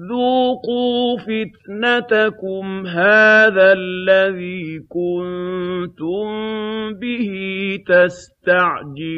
ذُوقُوا فِتْنَتَكُمْ هَٰذَا الَّذِي كُنتُم بِهِ تَسْتَعْجِلُونَ